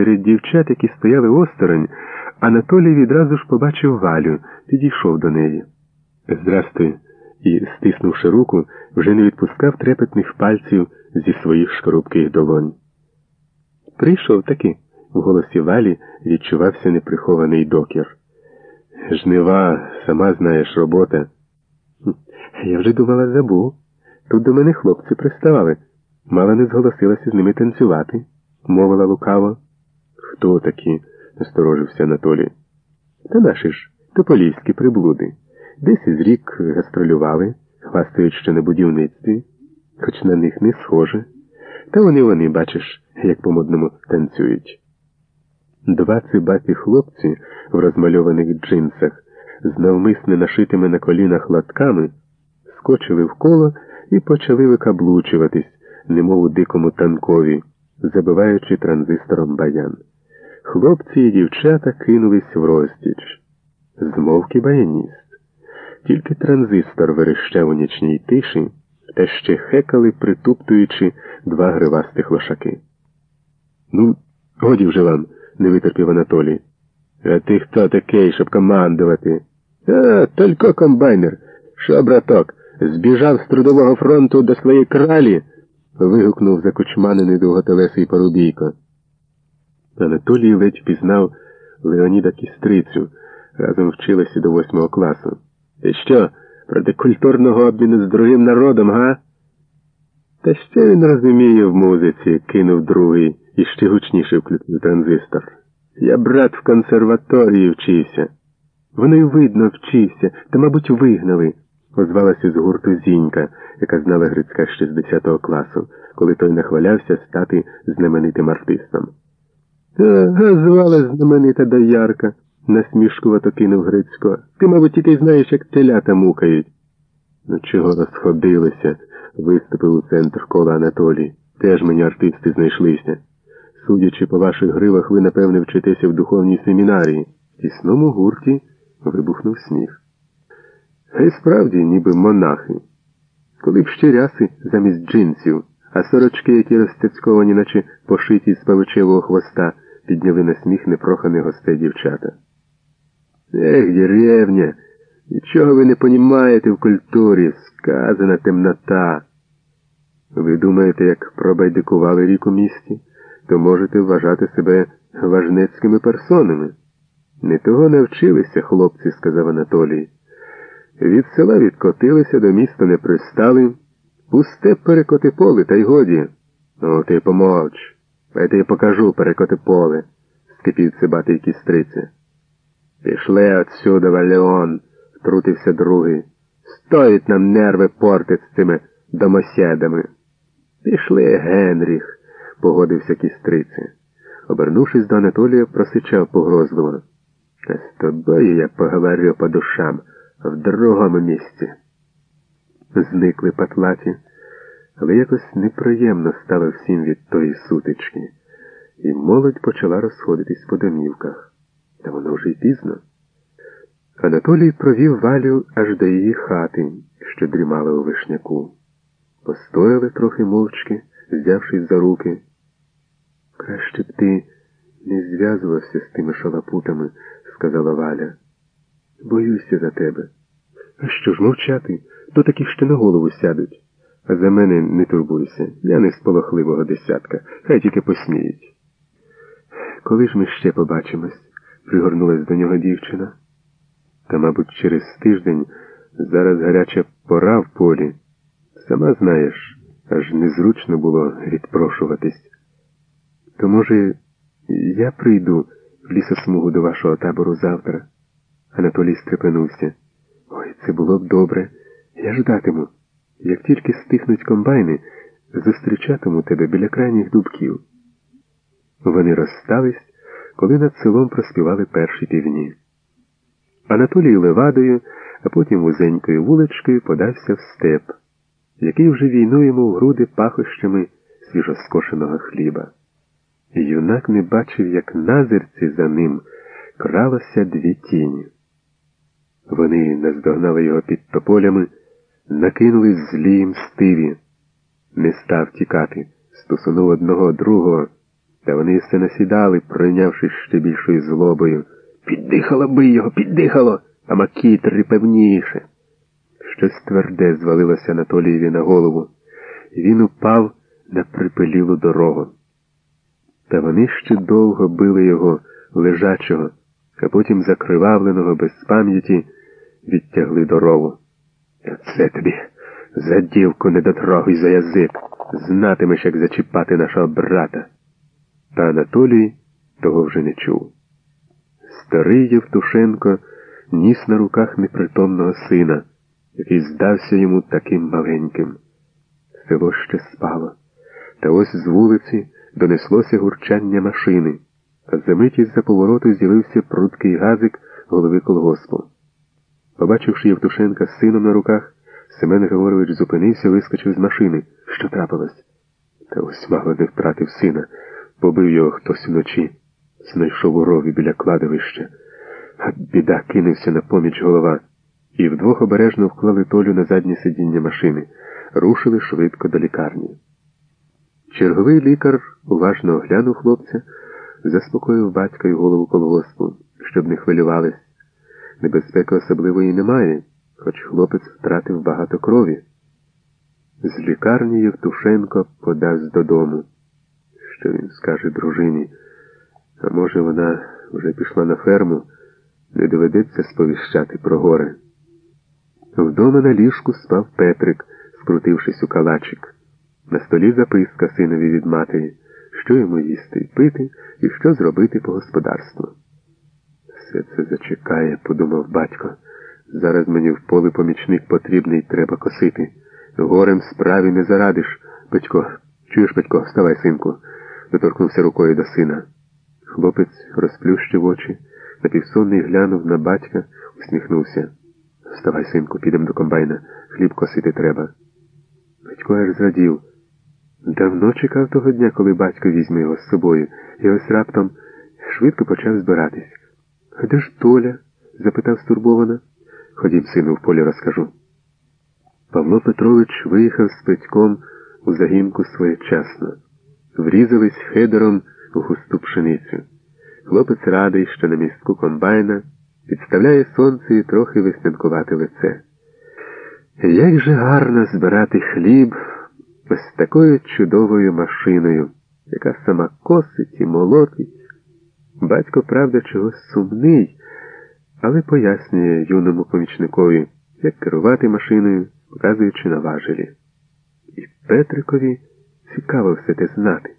Серед дівчат, які стояли осторонь, Анатолій відразу ж побачив Валю, підійшов до неї. Здрастуй, і, стиснувши руку, вже не відпускав трепетних пальців зі своїх шкарубких долонь. Прийшов таки, в голосі Валі відчувався неприхований докір. Жнива, сама знаєш, робота. Я вже думала, забув. Тут до мене хлопці приставали. Мала не зголосилася з ними танцювати, мовила лукаво. Хто такі? насторожився Анатолій. Та наші ж тополівські приблуди. Десь із рік гастролювали, хвастають, що на будівництві, хоч на них не схоже. Та вони вони, бачиш, як по-модному танцюють. Два цибаті хлопці в розмальованих джинсах з навмисне нашитими на колінах латками скочили в коло і почали викаблучуватись, немов у дикому танкові, забиваючи транзистором баян. Хлопці і дівчата кинулись в розтіч. Змовки баяніст. Тільки транзистор верещав у нічній тиші та ще хекали, притуптуючи два гривастих лошаки. Ну, годі вже вам, не витерпів Анатолій. А ти хто такий, щоб командувати? А, тільки комбайнер. Що, браток, збіжав з трудового фронту до своєї кралі? вигукнув закучманений довготелесий парубійко. Анатолій ледь пізнав Леоніда Кістрицю, разом вчилися до восьмого класу. Ти що, проти культурного обміну з другим народом, га? Та ще він розуміє в музиці, кинув другий і ще гучніше включив транзистор. Я брат в консерваторії вчився. Воно й видно вчився, та, мабуть, вигнали, озвалася з гурту Зінька, яка знала Грицька з 10 класу, коли той нахвалявся стати знаменитим артистом. Звала знаменита доярка, насмішкувато кинув Грицько. Ти, мабуть, тільки знаєш, як телята мукають. Ну, чого розходилися, виступив у центр кола Анатолій. Теж мені артисти знайшлися. Судячи по ваших гривах, ви, напевне, вчитеся в духовній семінарії. В тісному гурті вибухнув сміх. А й справді, ніби монахи. Коли б ще ряси замість джинсів, а сорочки, які розцяцьковані, наче пошиті з павичевого хвоста, підняли на сміх непроханих гостей дівчата. Ех, деревня, нічого ви не понімаєте в культурі, сказана темнота. Ви думаєте, як пробайдикували рік у місті, то можете вважати себе важнецькими персонами. Не того навчилися, хлопці, сказав Анатолій. Від села відкотилися, до міста не пристали. Пусте перекоти поле, та й годі. Ну, ти помовч. А я покажу перекоти поле, скипів цибатий кістриця. Пішли отсюда, Валеон, втрутився другий. Стоїть нам нерви портить з цими домосідами. Пішли, Генріх, погодився кістриці. Обернувшись до Анатолія, просичав погрозливо. А з тобою я поговорю по душам в другому місці. Зникли патлаті, але якось неприємно стало всім від тої сутички, і молодь почала розходитись по домівках. Та воно вже й пізно. Анатолій провів валю аж до її хати, що дрімала у вишняку. Постояли трохи мовчки, взявшись за руки. Краще б ти не зв'язувався з тими шалапутами, сказала Валя. Боюся за тебе. А що ж мовчати? То такі ще на голову сядуть. За мене не турбуйся. Я не з полохливого десятка, хай тільки посміють. Коли ж ми ще побачимось? пригорнулась до нього дівчина. Та, мабуть, через тиждень зараз гаряча пора в полі. Сама знаєш, аж незручно було відпрошуватись. То, може, я прийду в лісосмугу до вашого табору завтра? Анатолій стрепенувся. Ой, це було б добре. Я ждатиму. Як тільки стихнуть комбайни, зустрічатиму тебе біля крайніх дубків. Вони розстались, коли над селом проспівали перші півні. Анатолій левадою, а потім вузенькою вуличкою подався в степ, який вже війнує йому в груди пахощами свіжоскошеного хліба. Юнак не бачив, як на зерці за ним кралося дві тіні. Вони наздогнали його під тополями, накинулись злі мстиві. Не став тікати, стосунув одного другого. Та вони все насідали, пройнявшись ще більшою злобою. Піддихало би його, піддихало, а макітри певніше. Щось тверде звалилося Анатолієві на голову, і він упав на припилілу дорогу. Та вони ще довго били його лежачого, а потім закривавленого без пам'яті відтягли дорогу. Це тобі за дівку недотрогу й за язик. Знатимеш, як зачіпати нашого брата. Та Анатолій того вже не чув. Старий Євтушенко ніс на руках непритомного сина, який здався йому таким маленьким. Село ще спало, та ось з вулиці донеслося гурчання машини, а за миті з-за повороту з'явився прудкий газик голови колгоспу. Побачивши Євтушенка з сином на руках, Семен Григорович зупинився, вискочив з машини. Що трапилось? Та ось мало не втратив сина. Побив його хтось вночі, знайшов у рові біля кладовища. А біда кинувся на поміч голова, і вдвох обережно вклали толю на заднє сидіння машини, рушили швидко до лікарні. Черговий лікар уважно оглянув хлопця, заспокоїв батька й голову колгоспу, щоб не хвилювались. Небезпеки особливої немає, хоч хлопець втратив багато крові. З лікарні Євтушенко подасть додому. Що він скаже дружині? А може, вона вже пішла на ферму, не доведеться сповіщати про горе. Вдома на ліжку спав Петрик, скрутившись у калачик. На столі записка синові від матері, що йому їсти і пити, і що зробити по господарству. Це зачекає, подумав батько. Зараз мені в поле помічник потрібний, треба косити. Горем справі не зарадиш. Батько, чуєш, батько, вставай, синку, доторкнувся рукою до сина. Хлопець розплющив очі, напівсонний глянув на батька, усміхнувся. Вставай, синку, підемо до комбайна, хліб косити треба. Батько аж зрадів. Давно чекав того дня, коли батько візьме його з собою, і ось раптом швидко почав збиратись. А де ж Толя? запитав стурбовано. Ходім, сину, в полі розкажу. Павло Петрович виїхав з Петьком у загінку своєчасно. Врізались хедером у густу пшеницю. Хлопець радий, що на містку комбайна підставляє сонце і трохи веснянкувати лице. Як же гарно збирати хліб ось такою чудовою машиною, яка сама косить і молотить. Батько, правда, чогось сумний, але пояснює юному помічникові, як керувати машиною, показуючи на важелі. І Петрикові цікаво все те знати.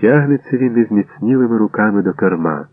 Тягнеться він незміцнілими руками до керма.